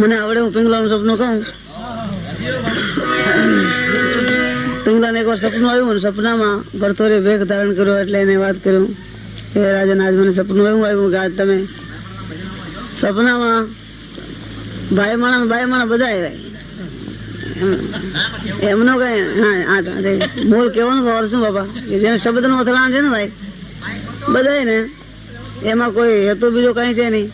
મને આવડે, હું પિંગલાનું સપનું કહું. પિંગલાને એકવાર સપનું આવ્યું ને સપનામાં ભરતોરે ભેગ ધારણ કર્યો એટલે એને વાત કર્યું કે રાજન, આજ મને સપનું એવું આવ્યું કે આજ તમે સપનામાં ભાઈ માણા ભાઈ માણા બધા આવ્યા. એમનો કઈ હા મૂળ કહેવાનું ભાવ શું બાપા જેને શબ્દનું અથડાણ છે ને ભાઈ બધાય ને એમાં કોઈ હેતુ બીજો કઈ છે નહીં.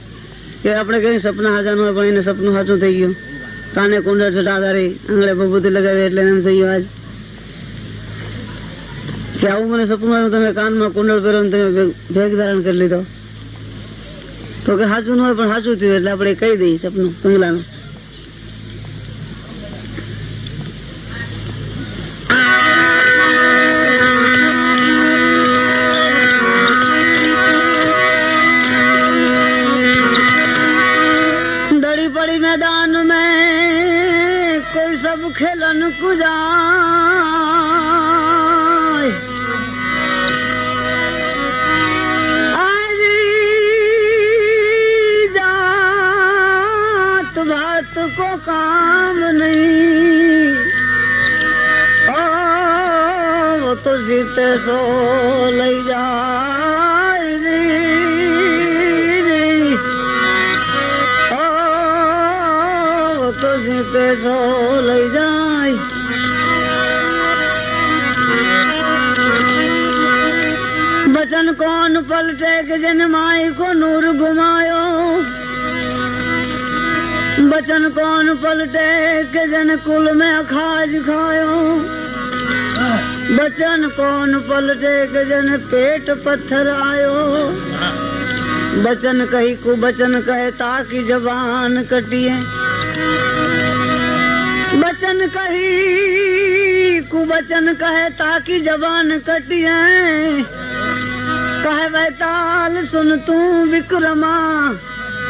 કે આપણે કઈ સપના હાજર હોય પણ એને સપનું સાચું થઈ ગયું. કાને કુંડળ છટા ધારી આંગળે ભભૂતિ લગાવી એટલે એમ થઈ ગયું આજ. કે આવું મને સપનું આવ્યું, તમે કાનમાં કુંડળ પહેરો તમે ભેગ ધારણ કરી લીધો. તો કે સાચું ન હોય પણ સાચું થયું એટલે આપણે કહી દઈએ સપનું કંગલાનું. पलटे के कुल में अखाज खायो। बचन कौन पलटे के पेट पत्थर आयो। बचन कही को बचन कहे, ताकि जबान कटिए। बचन कही कु बचन कहे, ताकि जबान कटिए। कहे बैताल सुन तू विक्रमा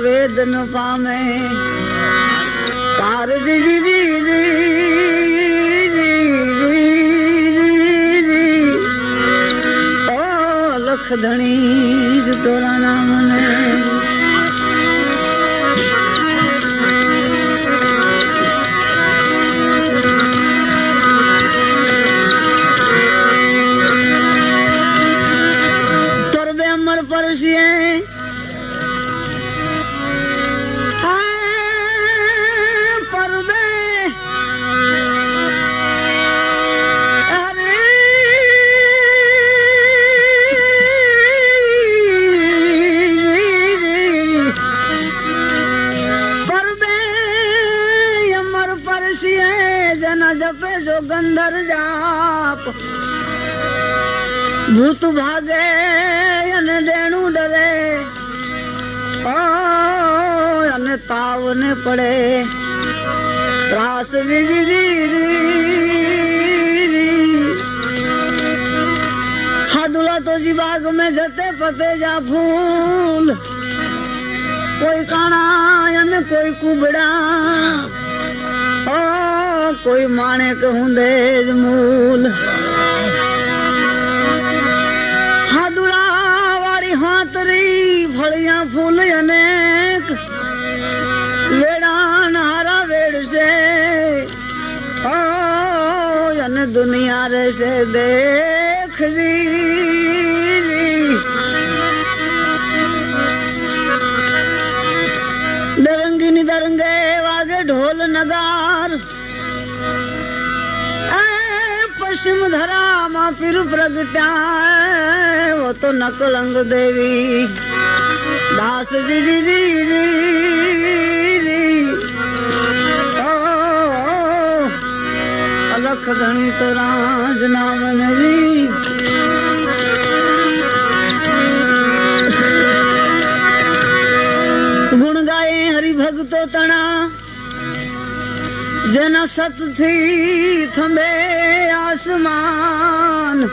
વેદન પામે. કારજી ધણી તોરા નામને જપે જો ગંધર જાપ ભૂત ભાગે અને ડેણું ડરે. અને તાવ ને પડે. ત્રાસ હાદુલા તો જી બાગ મેં જતે પતે જા ફૂલ કોઈ કાણા અને કોઈ કુબડા. કોઈ માણેક હું દેજ મૂલ. હાદુડા વાળી હાથરી, ફળિયા ફૂલ અનેક. વેડાન હારા વેડશે. અને દુનિયા રહેશે દેખજી. દરંગીની દરંગે વાગે ઢોલ નગાર. पश्चिम धरा मां फिर प्रगटा वो तो नकलंग देवी। दास जी जी जी जी जी। धणी तो राज नाम जी જેના સતથી થંભે આસમાન.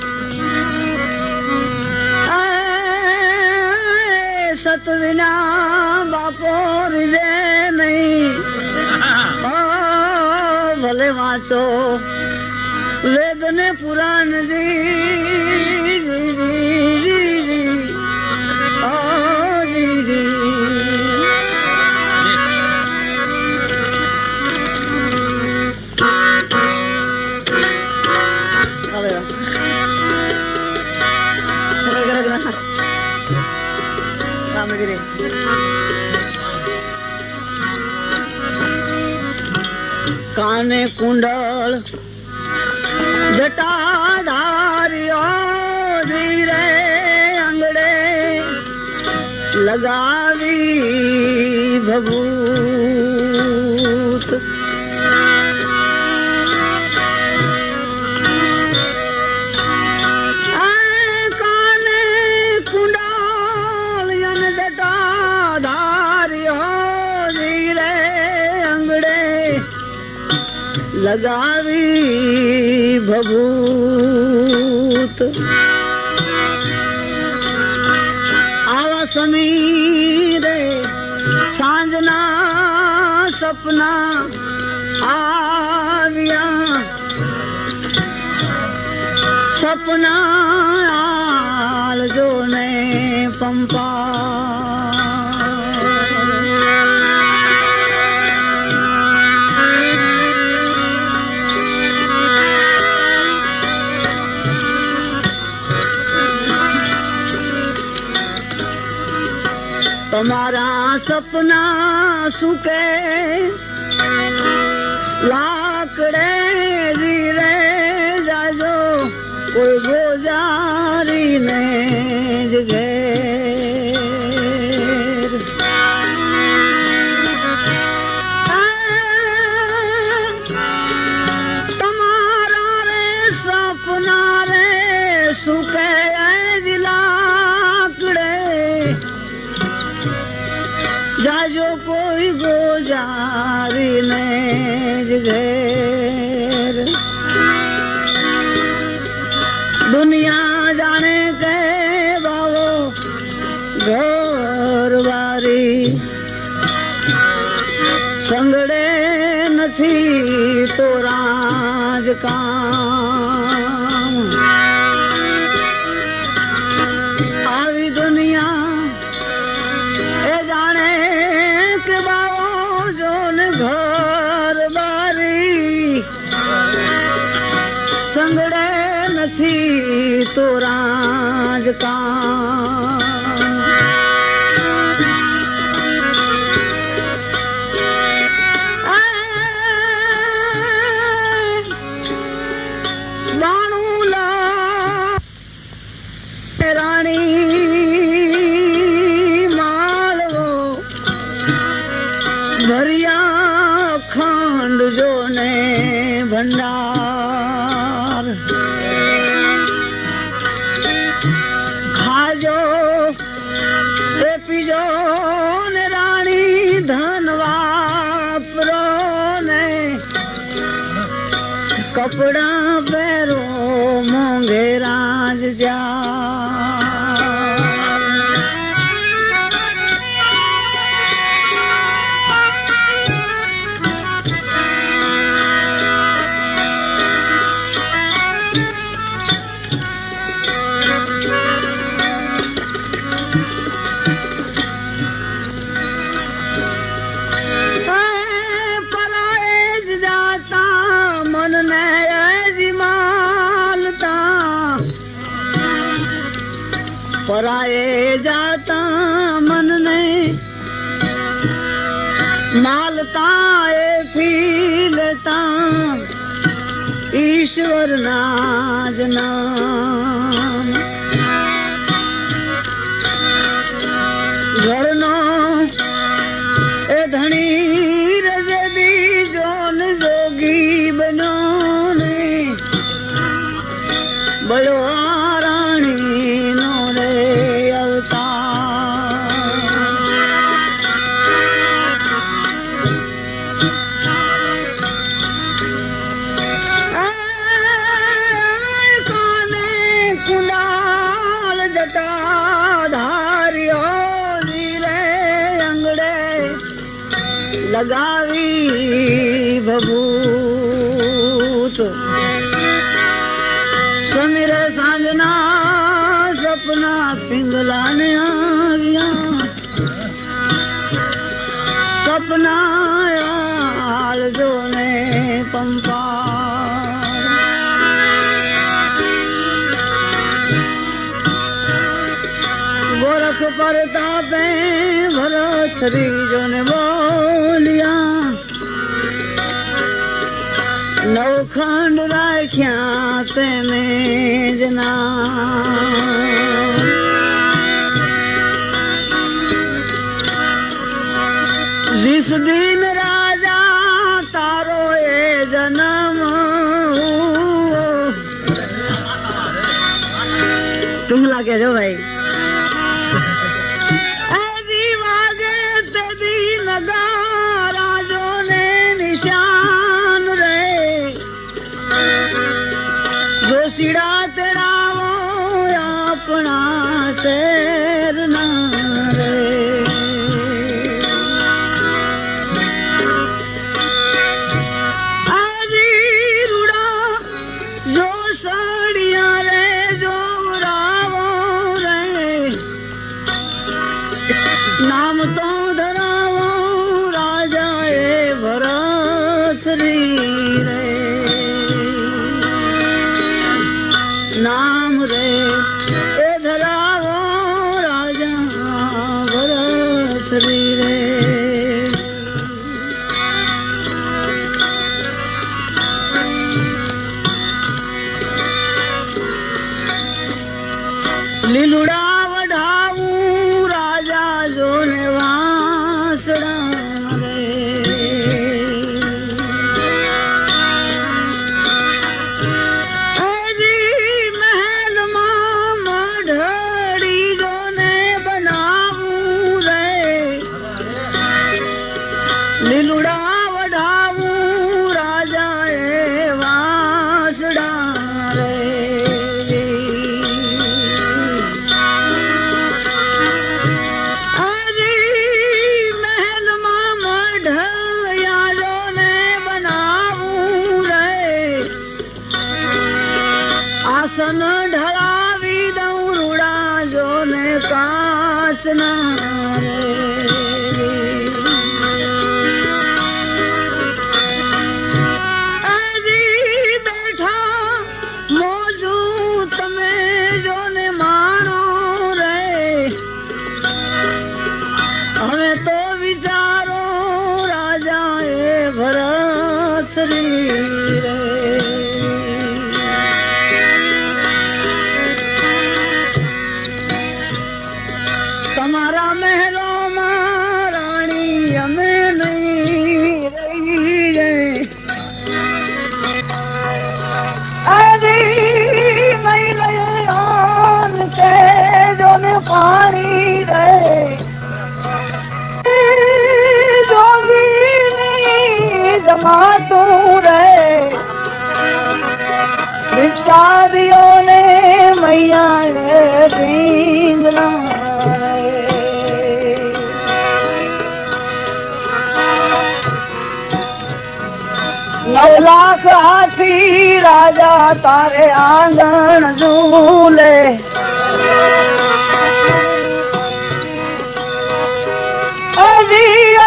સત વિના બાપો રીજે નહીં. ભલે વાંચો. વેદ ને પુરાણ જી लॻावी भभूत आवा समीर सांजना सपना आविया। सपना आल जो ने पंपा। તમારા સપના સુકે. નથી તો રાજ લતા એથી લતા ઈશ્વરના જ અખંડ રાખ્યા તેને જના જીસ દિન રાજા તારો એ જન્મ કેવું લાગે છે ભાઈ? રમાતું રે ભિક્ષાદીઓને મૈયા રે ભીંગના નવ લાખ હાથી રાજા તારે આંગણ ઝૂલે.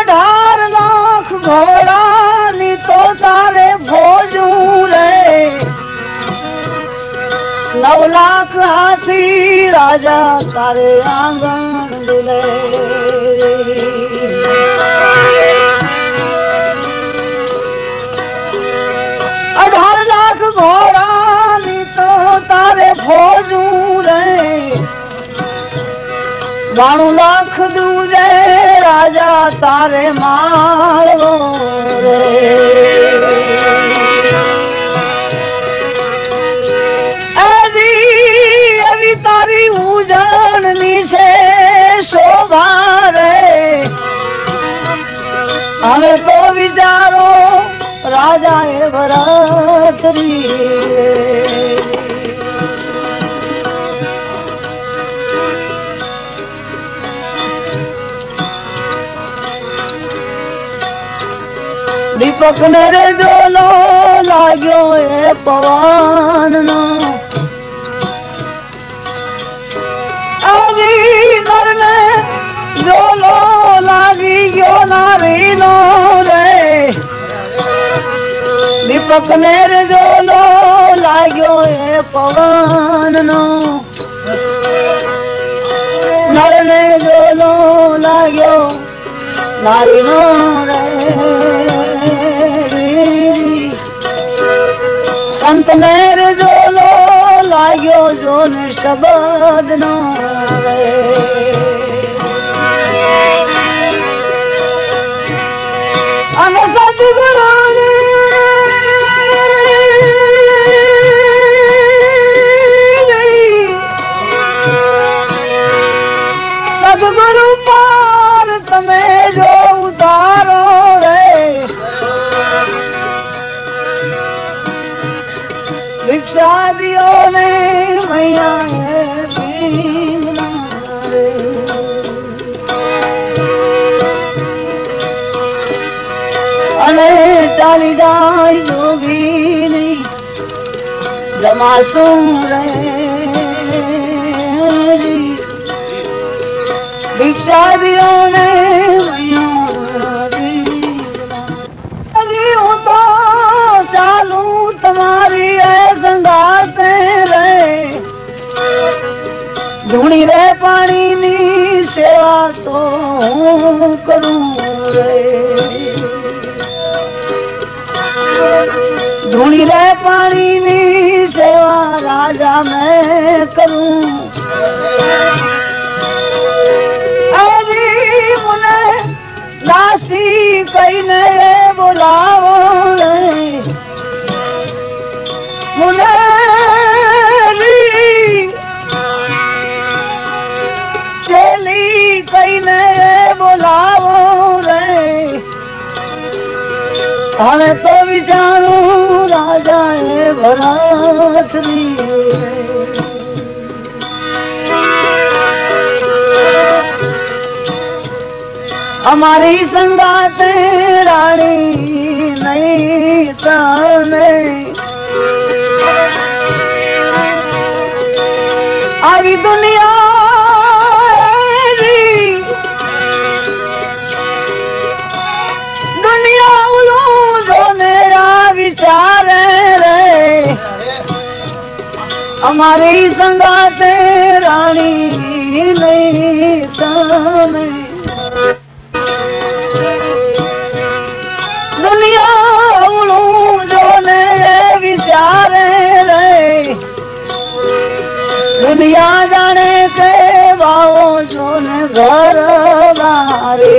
અઢાર લાખ ઘોડા તારે ભોજું રે. નવ લાખ હાથી રાજા તારે આંગણ ઝૂલે અઢાર લાખ ઘોડાની તો તારે ભોજું રે. બાણું લાખ દૂજે રાજા તારે માળવો રે. રાજા એ ભરતરી દીપક ને રે જોલો લાગ્યો એ પવન દીપક ને રે જોલો લાગ્યો એ પવન નો નળ ને જોલો લાગ્યો નારી નો રે સંત ને જોલો લાગ્યો, જોને શબ્દ નો રે ચાલી જાય જોગીની જમાતું રે ભિક્ષા દિયો ને હજી ધૂણી રે પાણીની સેવા તો હું કરું રે. ધૂણી રે પાણીની સેવા રાજા મેં કરું. અમારી સંગાત રાણી નહીં તમે આવી દુનિયા અમારી સંગાતે રાણી નહીં તમે દુનિયા જોને વિચારે રે. દુનિયા જાણે કે વાવો જોને ઘર બારી.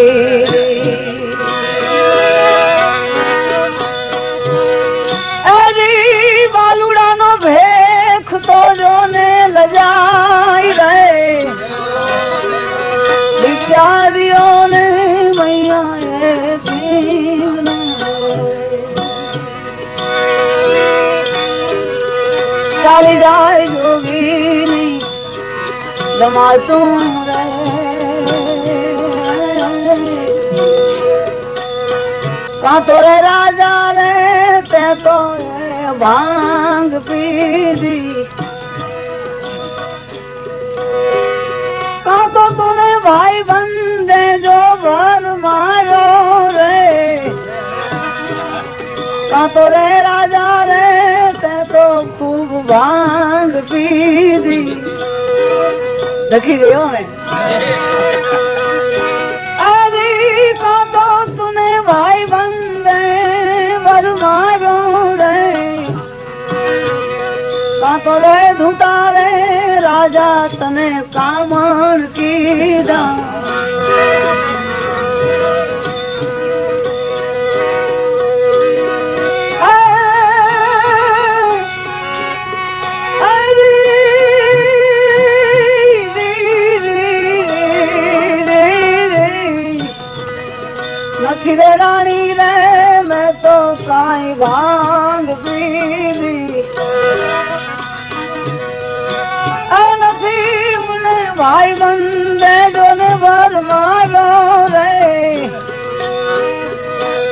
જાય જોગીની જમાતું રે કાંતો રે રાજા રે, તે તો ભાંગ પીધી. કાંતો તુને ભાઈ બંધે જો ભર માર્યો રે. કાંતો રે રાજા રે તે તો ભાંગ પીધી. લખી ગયો મેં અરે કાંતો તુને ભાઈ બંદે ભર માર્યો રે. કાંતો રે ધૂતા રે રાજા તને કામણ કીધા.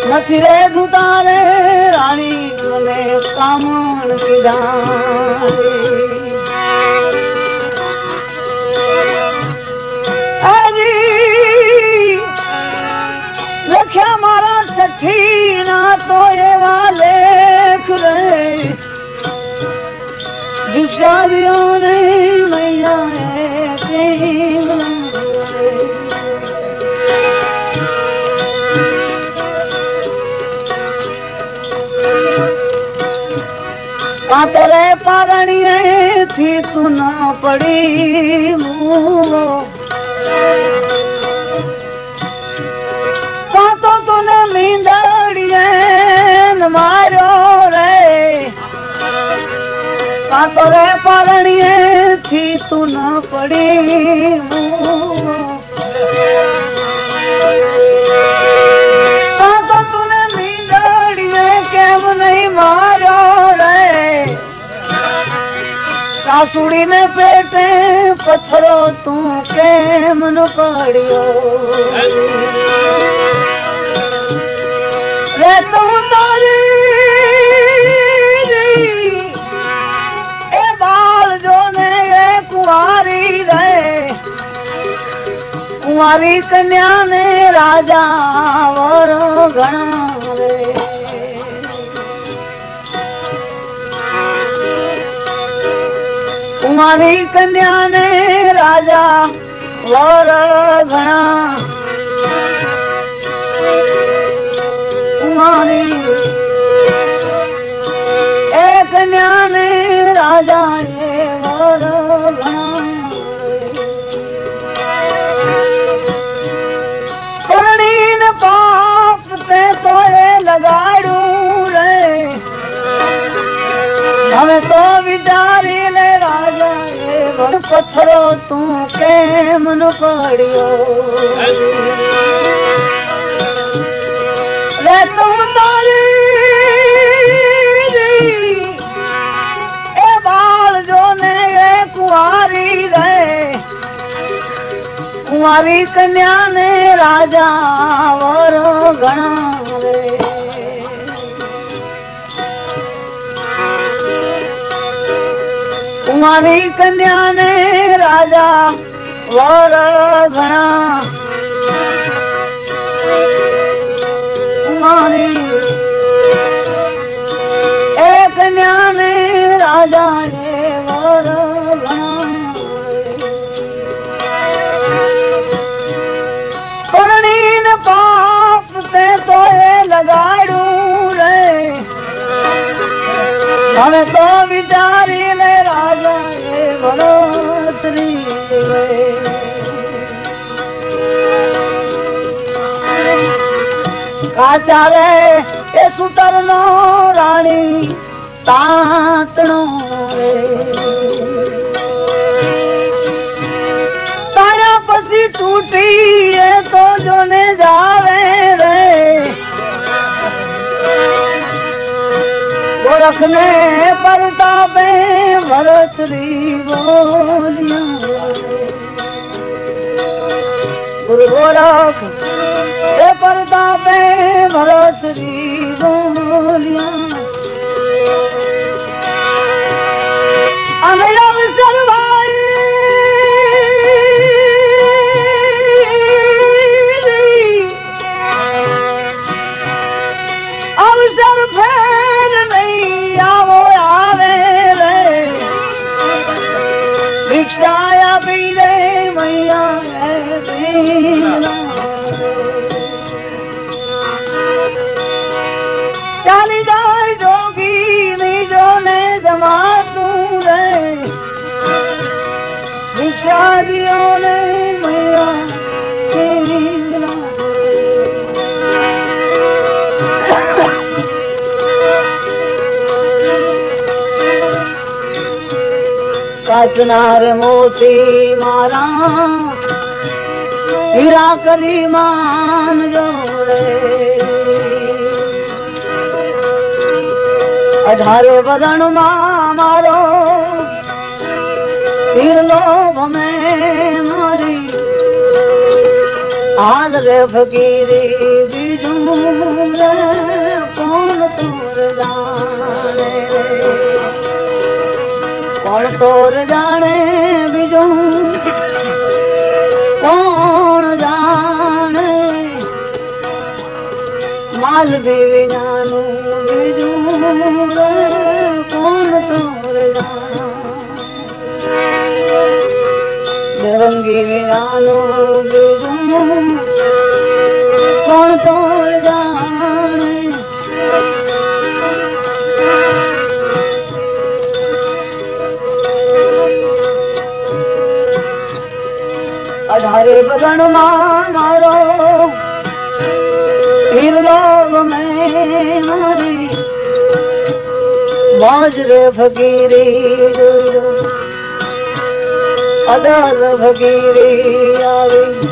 નથી રે જુતા રે રાણી મને કામણ કીધા રે. લખ્યા મારા છઠ્ઠી ના તો એવા લેખ રે વિચાર્યોને મૈયા પ્રેમ કાતરે પારણીએ થી તું ના પડી. કાતો તુને મીંદડીએ માર્યો રે. કાતો રે પારણીએ થી તું ના પડી. સાસુડીને પેટે પથરો તું કેમ ન પડ્યો? રે તું તારી એ બાળ જોને એ કુંવારી રે. કુંવારી કન્યા ને રાજા વરો ઘણા રે કુંવારી કન્યા ને રાજા વર ઘણા કુંવારી એ કન્યાને રાજા વર પરણીને પાપ તે તો લગાડું રે. હવે તો વિચારી પથરો તું કેમ ન પડ્યો? રે તું તારી એ બાળ જોને એ કુંવારી રે. કુંવારી કન્યા ને રાજા વરો ઘણા રે કુંવારી કન્યા ને રાજા વર ઘણા. કુંવારી એ કન્યા ને રાજા હવે તો વિચારી લે રાજા એ વડોતરી કાચા રે એ સુતર નો રાણી તાતણો રે. તારા પછી તૂટી એ તો જોને જાવે પરખને પરતાપે ભરતરી બોલ્યા ગુરુ ગોરખ એ પરતાપે ભરતરી બોલ્યા અમે ભિક્ષા દિયો ને મૈયા હે ભીલા. કાચના મોતી મારા હીરા કરી માન જોડે અઢારે વરણમાં મારો હીરલો ભમે મારી હાલ રે બીજું કોણ તોર જાણે કોણ તોર જાણે બીજું કોણ જાણે માલ વિનાનું બીજું રે કોણ તોર જાણે અઢારે વરણમાં મારો હિરલોગ મેં મારી મોજ રે ફકીરી અદલ ફકીરી આવી.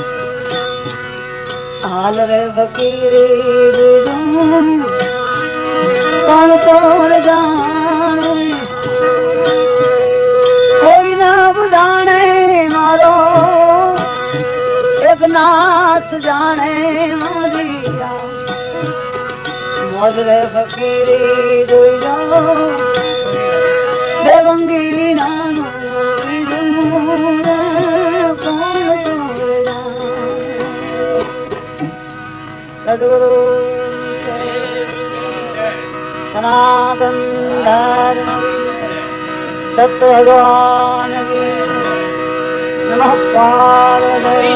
હાલ રે ભગીરી પણ તોર જાણે? કોઈ ના જાણે મારો. એક નાથ જાણે મારિયા. મોજરે ફકીરી જોઈ જાઓ. દેવંગીરી નાનું सनातन धर्म सत्य भगवान नमः पार्वती